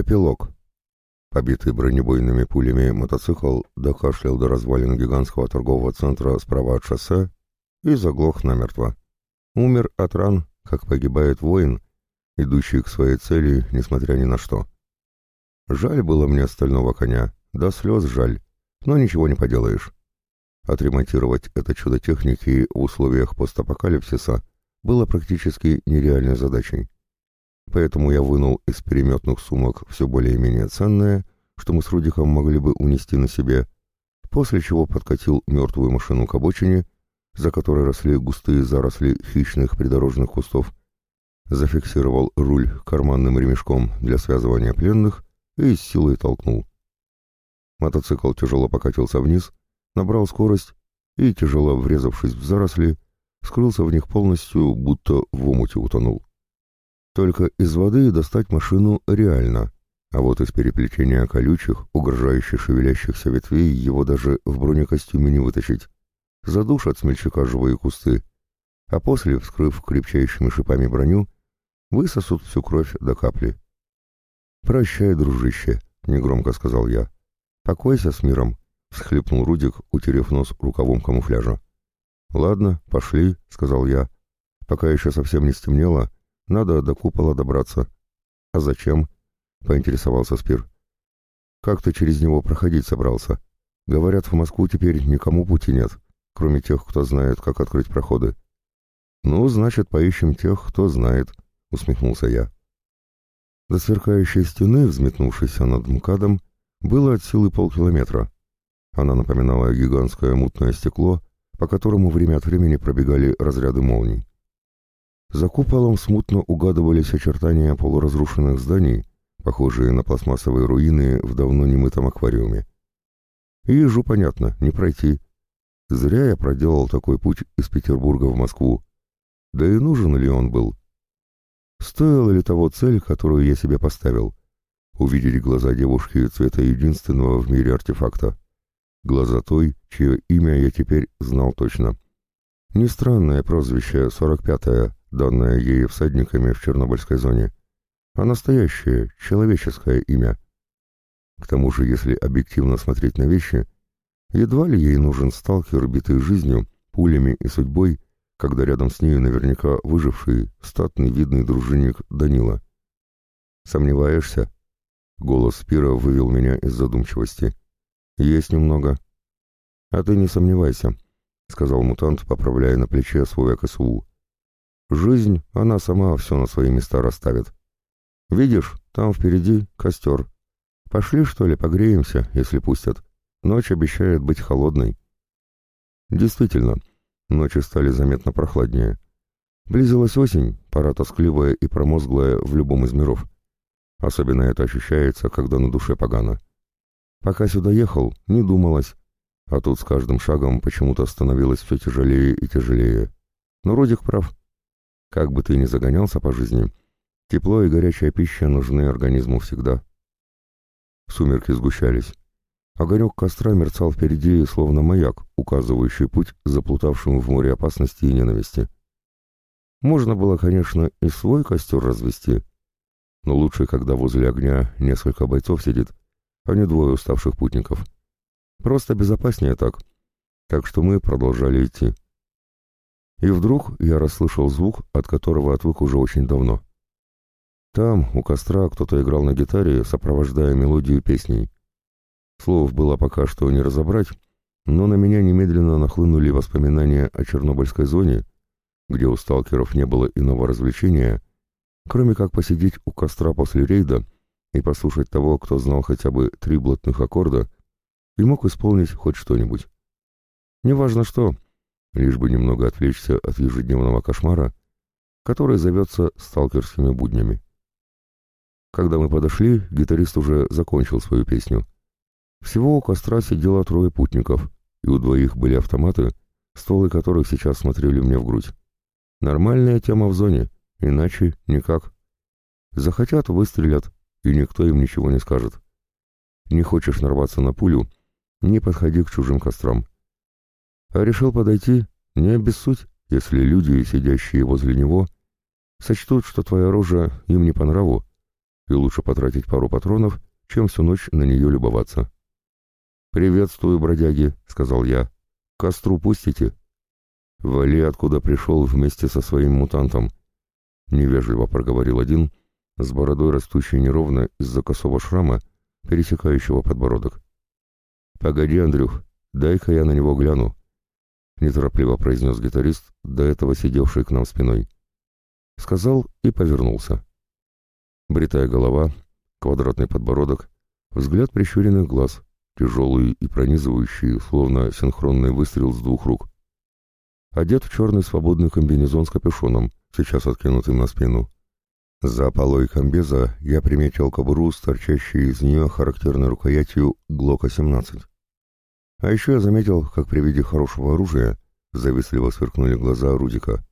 Эпилог. Побитый бронебойными пулями мотоцикл докашлял до развалин гигантского торгового центра справа от шоссе и заглох намертво. Умер от ран, как погибает воин, идущий к своей цели, несмотря ни на что. Жаль было мне стального коня, до слез жаль, но ничего не поделаешь. Отремонтировать это чудо техники в условиях постапокалипсиса было практически нереальной задачей поэтому я вынул из переметных сумок все более-менее ценное, что мы с Рудиком могли бы унести на себе, после чего подкатил мертвую машину к обочине, за которой росли густые заросли хищных придорожных кустов, зафиксировал руль карманным ремешком для связывания пленных и с силой толкнул. Мотоцикл тяжело покатился вниз, набрал скорость и, тяжело врезавшись в заросли, скрылся в них полностью, будто в омуте утонул. Только из воды достать машину реально, а вот из переплетения колючих, угрожающих шевелящихся ветвей его даже в бронекостюме не вытащить. Задушат смельчака живые кусты, а после, вскрыв крепчайшими шипами броню, высосут всю кровь до капли. «Прощай, дружище», — негромко сказал я. «Покойся с миром», — всхлипнул Рудик, утерев нос рукавом камуфляжа. «Ладно, пошли», — сказал я. «Пока еще совсем не стемнело, надо до купола добраться. А зачем? Поинтересовался Спир. Как ты через него проходить собрался? Говорят, в Москву теперь никому пути нет, кроме тех, кто знает, как открыть проходы. Ну, значит, поищем тех, кто знает, усмехнулся я. До сверкающей стены, взметнувшейся над МКАДом, было от силы полкилометра. Она напоминала гигантское мутное стекло, по которому время от времени пробегали разряды молний. За куполом смутно угадывались очертания полуразрушенных зданий, похожие на пластмассовые руины в давно немытом аквариуме. И ежу понятно, не пройти. Зря я проделал такой путь из Петербурга в Москву. Да и нужен ли он был? Стоила ли того цель, которую я себе поставил? Увидеть глаза девушки цвета единственного в мире артефакта. Глаза той, чье имя я теперь знал точно. Не странное прозвище, 45-е, данное ей всадниками в Чернобыльской зоне, а настоящее, человеческое имя. К тому же, если объективно смотреть на вещи, едва ли ей нужен сталкер, битый жизнью, пулями и судьбой, когда рядом с ней наверняка выживший, статный видный дружинник Данила. «Сомневаешься?» Голос Спира вывел меня из задумчивости. «Есть немного». «А ты не сомневайся», — сказал мутант, поправляя на плече свой АКСУ. Жизнь, она сама все на свои места расставит. Видишь, там впереди костер. Пошли, что ли, погреемся, если пустят. Ночь обещает быть холодной. Действительно, ночи стали заметно прохладнее. Близилась осень, пора тоскливая и промозглая в любом из миров. Особенно это ощущается, когда на душе погано. Пока сюда ехал, не думалось, а тут с каждым шагом почему-то становилось все тяжелее и тяжелее. Но Родик прав. Как бы ты ни загонялся по жизни, тепло и горячая пища нужны организму всегда. Сумерки сгущались. Огонек костра мерцал впереди, словно маяк, указывающий путь заплутавшим в море опасности и ненависти. Можно было, конечно, и свой костер развести, но лучше, когда возле огня несколько бойцов сидит, а не двое уставших путников. Просто безопаснее так. Так что мы продолжали идти. И вдруг я расслышал звук, от которого отвык уже очень давно. Там, у костра, кто-то играл на гитаре, сопровождая мелодию песней. Слов было пока что не разобрать, но на меня немедленно нахлынули воспоминания о Чернобыльской зоне, где у сталкеров не было иного развлечения, кроме как посидеть у костра после рейда и послушать того, кто знал хотя бы три блатных аккорда и мог исполнить хоть что-нибудь. Неважно что — лишь бы немного отвлечься от ежедневного кошмара, который зовется сталкерскими буднями. Когда мы подошли, гитарист уже закончил свою песню. Всего у костра сидело трое путников, и у двоих были автоматы, стволы которых сейчас смотрели мне в грудь. Нормальная тема в зоне, иначе никак. Захотят — выстрелят, и никто им ничего не скажет. Не хочешь нарваться на пулю — не подходи к чужим кострам. А решил подойти, не обессудь, если люди, сидящие возле него, сочтут, что твое оружие им не по нраву, и лучше потратить пару патронов, чем всю ночь на нее любоваться. «Приветствую, бродяги», — сказал я. «Костру пустите?» «Вали, откуда пришел вместе со своим мутантом», — невежливо проговорил один, с бородой растущей неровно из-за косого шрама, пересекающего подбородок. «Погоди, Андрюх, дай-ка я на него гляну», — неторопливо произнес гитарист, до этого сидевший к нам спиной. Сказал и повернулся. Бритая голова, квадратный подбородок, взгляд прищуренных глаз, тяжелый и пронизывающий, словно синхронный выстрел с двух рук. Одет в черный свободный комбинезон с капюшоном, сейчас откинутым на спину. За полой комбеза я приметил кобуру с торчащей из нее характерной рукоятью Глока-17. А еще я заметил, как при виде хорошего оружия завистливо сверкнули глаза Рудика.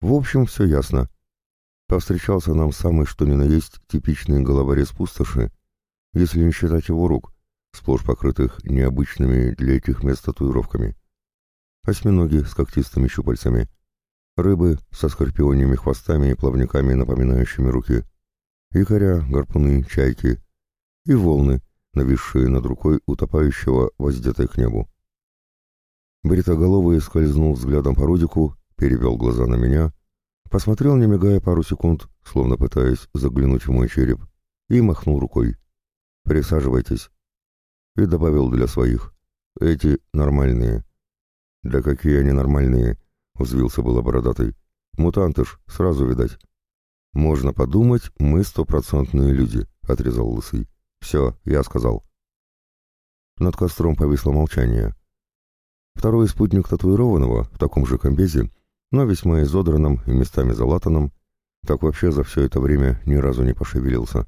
В общем, все ясно. Повстречался нам самый что ни на есть типичный головорез пустоши, если не считать его рук, сплошь покрытых необычными для этих мест татуировками. Осьминоги с когтистыми щупальцами, рыбы со скорпионими хвостами и плавниками, напоминающими руки, якоря, гарпуны, чайки и волны, нависшие над рукой утопающего, воздетой к небу. Бритоголовый скользнул взглядом по Рудику, перевел глаза на меня, посмотрел, не мигая пару секунд, словно пытаясь заглянуть в мой череп, и махнул рукой. «Присаживайтесь». И добавил для своих. «Эти нормальные». «Да какие они нормальные?» — взвился было бородатый. «Мутанты ж, сразу видать». «Можно подумать, мы стопроцентные люди», — отрезал лысый. «Все, я сказал». Над костром повисло молчание. Второй спутник татуированного, в таком же комбезе, но весьма изодранном и местами залатанном, так вообще за все это время ни разу не пошевелился.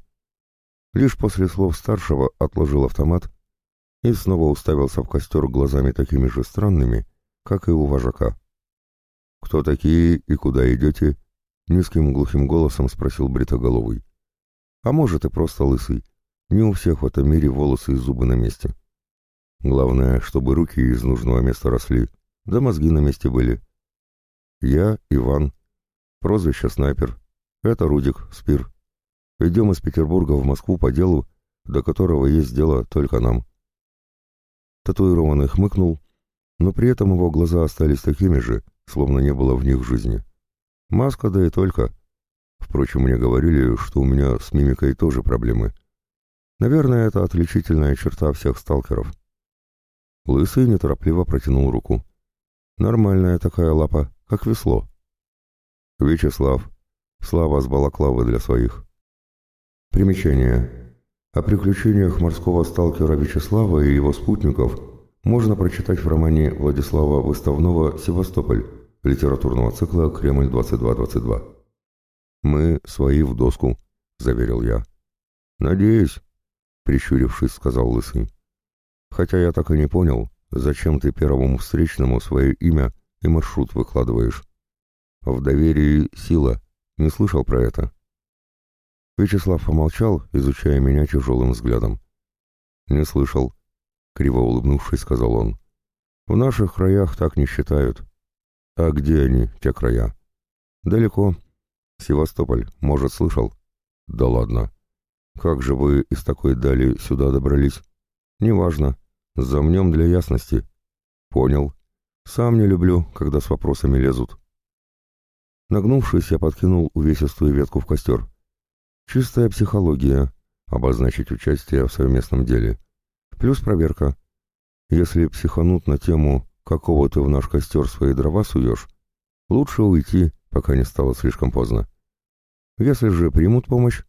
Лишь после слов старшего отложил автомат и снова уставился в костер глазами такими же странными, как и у вожака. «Кто такие и куда идете?» — низким глухим голосом спросил Бритоголовый. «А может, и просто лысый. Не у всех в этом мире волосы и зубы на месте. Главное, чтобы руки из нужного места росли, да мозги на месте были. Я Иван. Прозвище Снайпер. Это Рудик, Спир. Идем из Петербурга в Москву по делу, до которого есть дело только нам. Татуированный хмыкнул, но при этом его глаза остались такими же, словно не было в них жизни. Маска, да и только. Впрочем, мне говорили, что у меня с мимикой тоже проблемы. Наверное, это отличительная черта всех сталкеров. Лысый неторопливо протянул руку. Нормальная такая лапа, как весло. Вячеслав. Слава с балаклавы для своих. Примечание. О приключениях морского сталкера Вячеслава и его спутников можно прочитать в романе Владислава Выставного «Севастополь» литературного цикла «Кремль-2222». «Мы свои в доску», — заверил я. «Надеюсь», прищурившись, сказал Лысый. «Хотя я так и не понял, зачем ты первому встречному свое имя и маршрут выкладываешь. В доверии сила. Не слышал про это?» Вячеслав помолчал, изучая меня тяжелым взглядом. «Не слышал», — криво улыбнувшись, сказал он. «В наших краях так не считают». «А где они, те края?» «Далеко. Севастополь, может, слышал?» «Да ладно. Как же вы из такой дали сюда добрались? Неважно. Замнем для ясности. Понял. Сам не люблю, когда с вопросами лезут. Нагнувшись, я подкинул увесистую ветку в костер. Чистая психология. Обозначить участие в совместном деле. Плюс проверка. Если психанут на тему «какого ты в наш костер свои дрова суешь», лучше уйти, пока не стало слишком поздно. Если же примут помощь,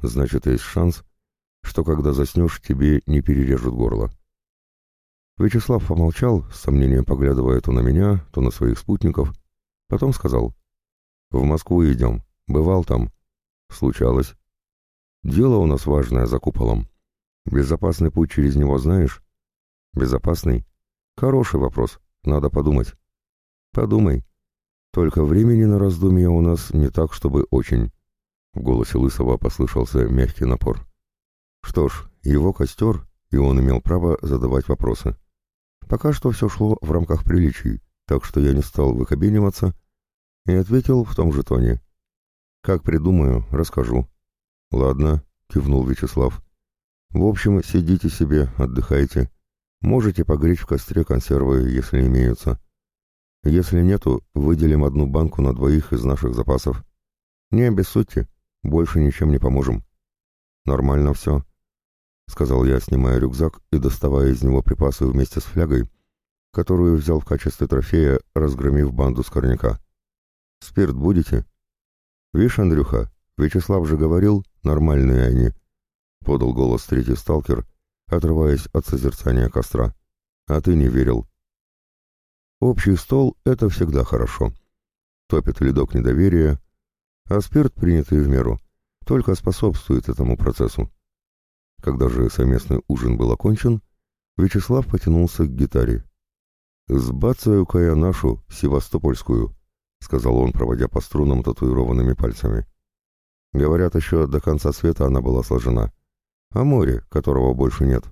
Значит, есть шанс, что когда заснешь, тебе не перережут горло. Вячеслав помолчал, с сомнением поглядывая то на меня, то на своих спутников. Потом сказал. «В Москву идем. Бывал там. Случалось. Дело у нас важное за куполом. Безопасный путь через него знаешь?» «Безопасный? Хороший вопрос. Надо подумать». «Подумай. Только времени на раздумья у нас не так, чтобы очень. В голосе Лысого послышался мягкий напор. Что ж, его костер, и он имел право задавать вопросы. Пока что все шло в рамках приличий, так что я не стал выкобениваться и ответил в том же тоне. «Как придумаю, расскажу». «Ладно, — кивнул Вячеслав. «В общем, сидите себе, отдыхайте. Можете погреть в костре консервы, если имеются. Если нету, выделим одну банку на двоих из наших запасов. Не обессудьте, больше ничем не поможем». «Нормально все», — сказал я, снимая рюкзак и доставая из него припасы вместе с флягой, которую взял в качестве трофея, разгромив банду скорняка. «Спирт будете?» «Вишь, Андрюха, Вячеслав же говорил, нормальные они», — подал голос третий сталкер, отрываясь от созерцания костра. «А ты не верил». Общий стол — это всегда хорошо. Топит ледок недоверия, а спирт, принятый в меру, только способствует этому процессу. Когда же совместный ужин был окончен, Вячеслав потянулся к гитаре. «Сбацаю-ка я нашу, севастопольскую», — сказал он, проводя по струнам татуированными пальцами. Говорят, еще до конца света она была сложена. А море, которого больше нет.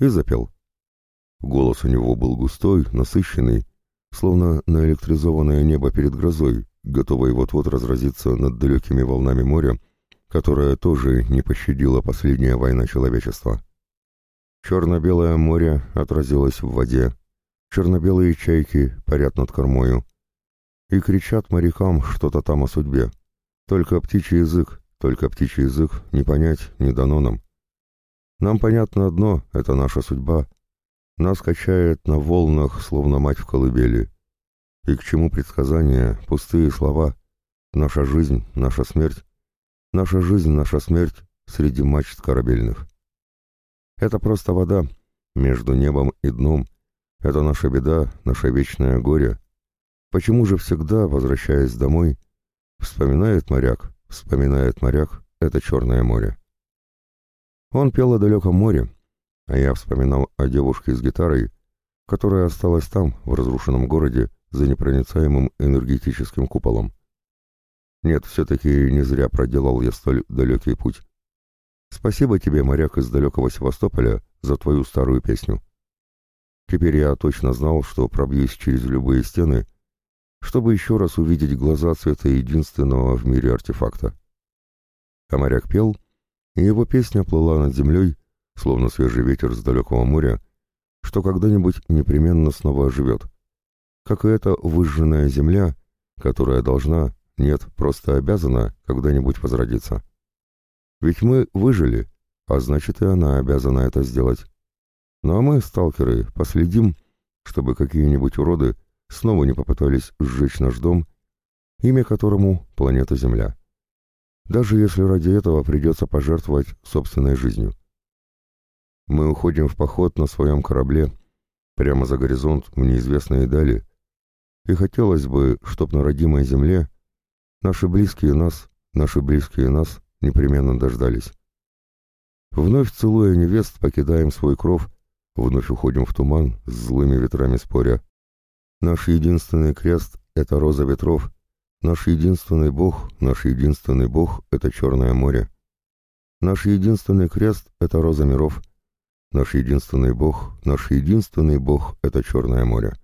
И запел. Голос у него был густой, насыщенный, словно наэлектризованное небо перед грозой, готовое вот-вот разразиться над далекими волнами моря, которое тоже не пощадила последняя война человечества. Черно-белое море отразилось в воде, черно-белые чайки парят над кормою и кричат морякам что-то там о судьбе. Только птичий язык, только птичий язык не понять, не дано нам. Нам понятно одно — это наша судьба. Нас качает на волнах, словно мать в колыбели. И к чему предсказания, пустые слова? Наша жизнь, наша смерть. Наша жизнь, наша смерть среди мачт корабельных. Это просто вода между небом и дном. Это наша беда, наше вечное горе. Почему же всегда, возвращаясь домой, вспоминает моряк, вспоминает моряк это Черное море? Он пел о далеком море, а я вспоминал о девушке с гитарой, которая осталась там, в разрушенном городе, за непроницаемым энергетическим куполом. Нет, все-таки не зря проделал я столь далекий путь. Спасибо тебе, моряк из далекого Севастополя, за твою старую песню. Теперь я точно знал, что пробьюсь через любые стены, чтобы еще раз увидеть глаза цвета единственного в мире артефакта. А моряк пел, и его песня плыла над землей, словно свежий ветер с далекого моря, что когда-нибудь непременно снова оживет. Как и эта выжженная земля, которая должна, нет, просто обязана когда-нибудь возродиться. Ведь мы выжили, а значит и она обязана это сделать. Ну а мы, сталкеры, последим, чтобы какие-нибудь уроды снова не попытались сжечь наш дом, имя которому — планета Земля. Даже если ради этого придется пожертвовать собственной жизнью. Мы уходим в поход на своем корабле, прямо за горизонт в неизвестные дали, и хотелось бы, чтоб на родимой Земле наши близкие нас, наши близкие нас непременно дождались. Вновь целуя невест, покидаем свой кров, вновь уходим в туман, с злыми ветрами споря. Наш единственный крест — это роза ветров, наш единственный бог, наш единственный бог — это Черное море. Наш единственный крест — это роза миров. Наш единственный бог, наш единственный бог — это Черное море.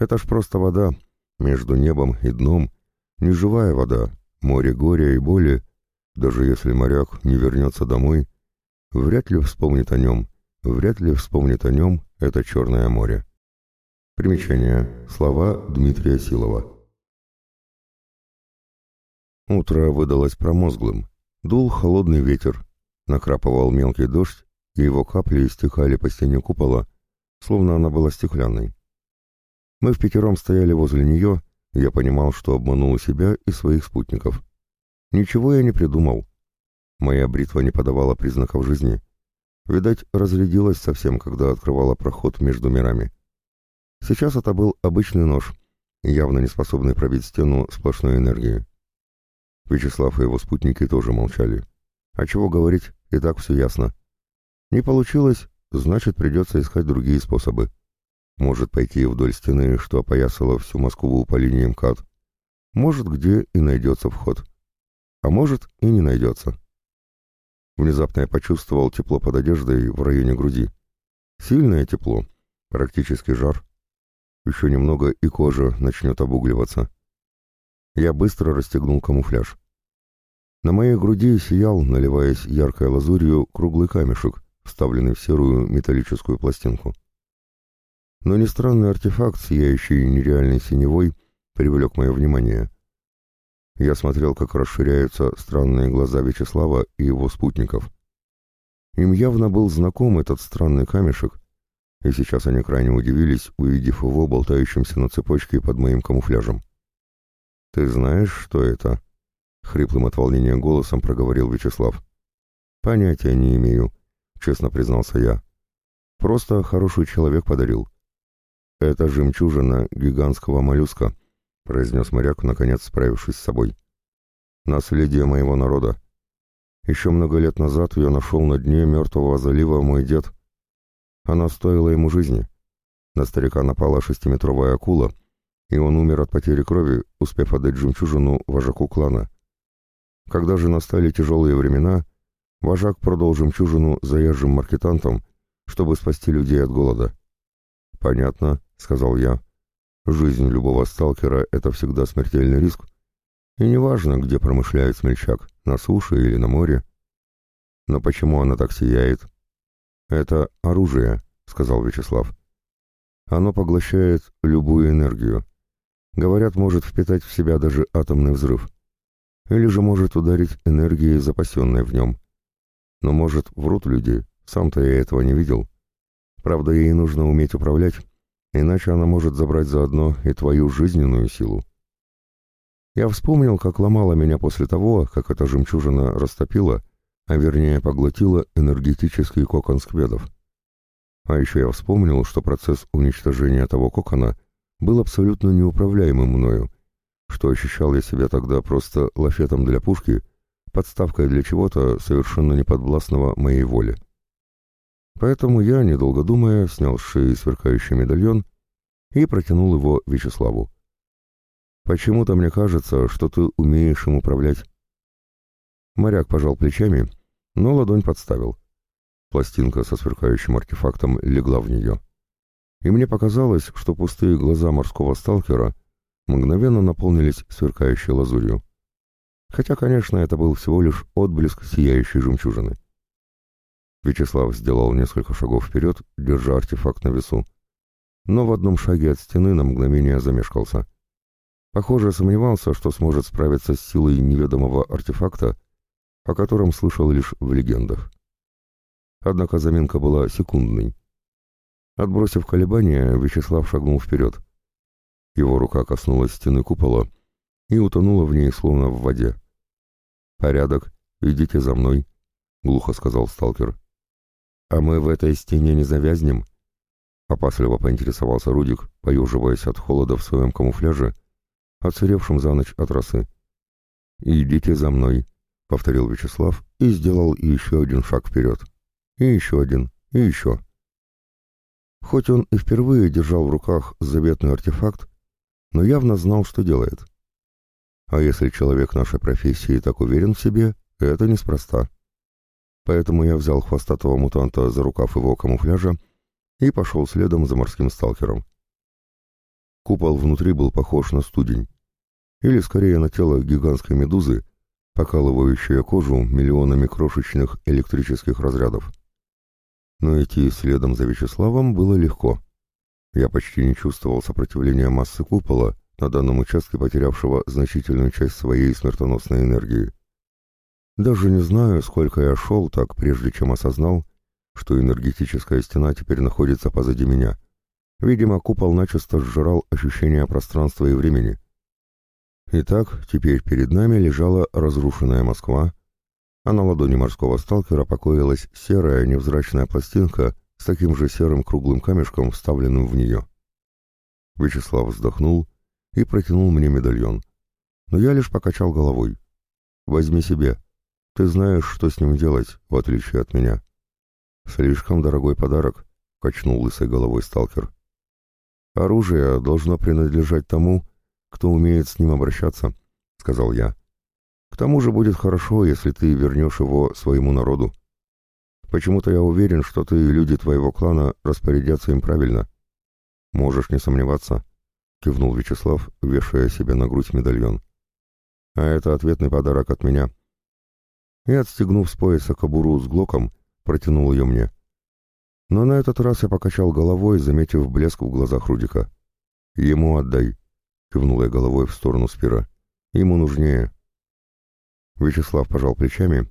Это ж просто вода, между небом и дном, неживая вода, море горя и боли, даже если моряк не вернется домой, вряд ли вспомнит о нем, вряд ли вспомнит о нем это Черное море. Примечание. Слова Дмитрия Силова. Утро выдалось промозглым. Дул холодный ветер, накрапывал мелкий дождь, и его капли истекали по стене купола, словно она была стеклянной. Мы в пятером стояли возле нее, и я понимал, что обманул себя и своих спутников. Ничего я не придумал. Моя бритва не подавала признаков жизни. Видать, разрядилась совсем, когда открывала проход между мирами. Сейчас это был обычный нож, явно не способный пробить стену сплошной энергии. Вячеслав и его спутники тоже молчали. А чего говорить, и так все ясно. Не получилось, значит, придется искать другие способы. Может пойти вдоль стены, что опоясала всю Москву по линии МКАД. Может, где и найдется вход а может и не найдется. Внезапно я почувствовал тепло под одеждой в районе груди. Сильное тепло, практически жар. Еще немного и кожа начнет обугливаться. Я быстро расстегнул камуфляж. На моей груди сиял, наливаясь яркой лазурью, круглый камешек, вставленный в серую металлическую пластинку. Но не странный артефакт, сияющий нереальной синевой, привлек мое внимание. Я смотрел, как расширяются странные глаза Вячеслава и его спутников. Им явно был знаком этот странный камешек, и сейчас они крайне удивились, увидев его болтающимся на цепочке под моим камуфляжем. «Ты знаешь, что это?» — хриплым от волнения голосом проговорил Вячеслав. «Понятия не имею», — честно признался я. «Просто хороший человек подарил». «Это жемчужина гигантского моллюска», — произнес моряк, наконец справившись с собой. «Наследие моего народа. Еще много лет назад я нашел на дне мертвого залива мой дед. Она стоила ему жизни. На старика напала шестиметровая акула, и он умер от потери крови, успев отдать жемчужину вожаку клана. Когда же настали тяжелые времена, вожак продал жемчужину заезжим маркетантам, чтобы спасти людей от голода. «Понятно», — сказал я. «Жизнь любого сталкера — это всегда смертельный риск, и неважно, где промышляет смельчак, на суше или на море. Но почему она так сияет?» «Это оружие», — сказал Вячеслав. «Оно поглощает любую энергию. Говорят, может впитать в себя даже атомный взрыв или же может ударить энергией, запасенной в нем. Но может врут люди, сам-то я этого не видел. Правда, ей нужно уметь управлять, иначе она может забрать заодно и твою жизненную силу. Я вспомнил, как ломала меня после того, как эта жемчужина растопила, а вернее поглотила энергетический кокон скведов. А еще я вспомнил, что процесс уничтожения того кокона был абсолютно неуправляемым мною, что ощущал я себя тогда просто лафетом для пушки, подставкой для чего-то совершенно неподвластного моей воле. Поэтому я, недолго думая, снял с шеи сверкающий медальон и протянул его Вячеславу. «Почему-то мне кажется, что ты умеешь им управлять». Моряк пожал плечами, но ладонь подставил. Пластинка со сверкающим артефактом легла в нее. И мне показалось, что пустые глаза морского сталкера мгновенно наполнились сверкающей лазурью. Хотя, конечно, это был всего лишь отблеск сияющей жемчужины. Вячеслав сделал несколько шагов вперед, держа артефакт на весу. Но в одном шаге от стены на мгновение замешкался. Похоже, сомневался, что сможет справиться с силой неведомого артефакта, о котором слышал лишь в легендах. Однако заминка была секундной. Отбросив колебания, Вячеслав шагнул вперед — его рука коснулась стены купола и утонула в ней, словно в воде. «Порядок, идите за мной», — глухо сказал сталкер. «А мы в этой стене не завязнем?» Опасливо поинтересовался Рудик, поеживаясь от холода в своем камуфляже, отсыревшем за ночь от росы. «Идите за мной», — повторил Вячеслав и сделал еще один шаг вперед. И еще один, и еще. Хоть он и впервые держал в руках заветный артефакт, но явно знал, что делает. А если человек нашей профессии так уверен в себе, это неспроста. Поэтому я взял хвостатого мутанта за рукав его камуфляжа и пошел следом за морским сталкером. Купол внутри был похож на студень, или скорее на тело гигантской медузы, покалывающее кожу миллионами крошечных электрических разрядов. Но идти следом за Вячеславом было легко. Я почти не чувствовал сопротивления массы купола, на данном участке потерявшего значительную часть своей смертоносной энергии. Даже не знаю, сколько я шел так, прежде чем осознал, что энергетическая стена теперь находится позади меня. Видимо, купол начисто сжирал ощущение пространства и времени. Итак, теперь перед нами лежала разрушенная Москва, а на ладони морского сталкера покоилась серая невзрачная пластинка с таким же серым круглым камешком, вставленным в нее. Вячеслав вздохнул и протянул мне медальон. Но я лишь покачал головой. «Возьми себе. Ты знаешь, что с ним делать, в отличие от меня». «Слишком дорогой подарок», — качнул лысой головой сталкер. «Оружие должно принадлежать тому, кто умеет с ним обращаться», — сказал я. «К тому же будет хорошо, если ты вернешь его своему народу. Почему-то я уверен, что ты и люди твоего клана распорядятся им правильно. Можешь не сомневаться, — кивнул Вячеслав, вешая себе на грудь медальон. А это ответный подарок от меня. И, отстегнув с пояса кобуру с глоком, протянул ее мне. Но на этот раз я покачал головой, заметив блеск в глазах Рудика. «Ему отдай», — кивнул я головой в сторону Спира. «Ему нужнее». Вячеслав пожал плечами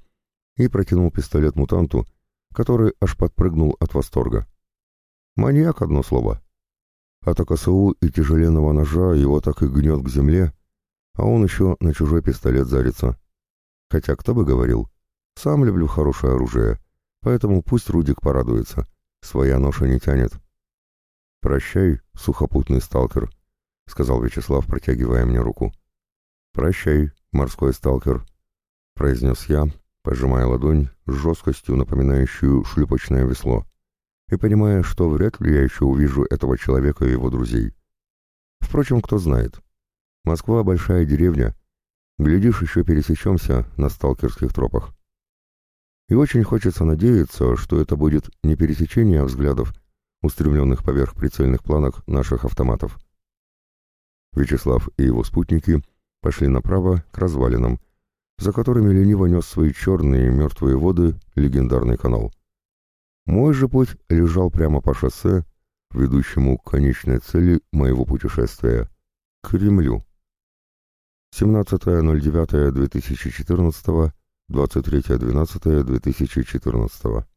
и протянул пистолет мутанту, который аж подпрыгнул от восторга. «Маньяк, одно слово». От АКСУ и тяжеленного ножа его так и гнет к земле, а он еще на чужой пистолет зарится. Хотя кто бы говорил, сам люблю хорошее оружие, поэтому пусть Рудик порадуется. Своя ноша не тянет. «Прощай, сухопутный сталкер», — сказал Вячеслав, протягивая мне руку. «Прощай, морской сталкер», — произнес я, пожимая ладонь с жесткостью, напоминающую шлюпочное весло, и понимая, что вряд ли я еще увижу этого человека и его друзей. Впрочем, кто знает. Москва — большая деревня. Глядишь, еще пересечемся на сталкерских тропах. И очень хочется надеяться, что это будет не пересечение взглядов, устремленных поверх прицельных планок наших автоматов. Вячеслав и его спутники пошли направо к развалинам, за которыми лениво нес свои черные мертвые воды легендарный канал. Мой же путь лежал прямо по шоссе, ведущему к конечной цели моего путешествия — к Кремлю. 17.09.2014 23.12.2014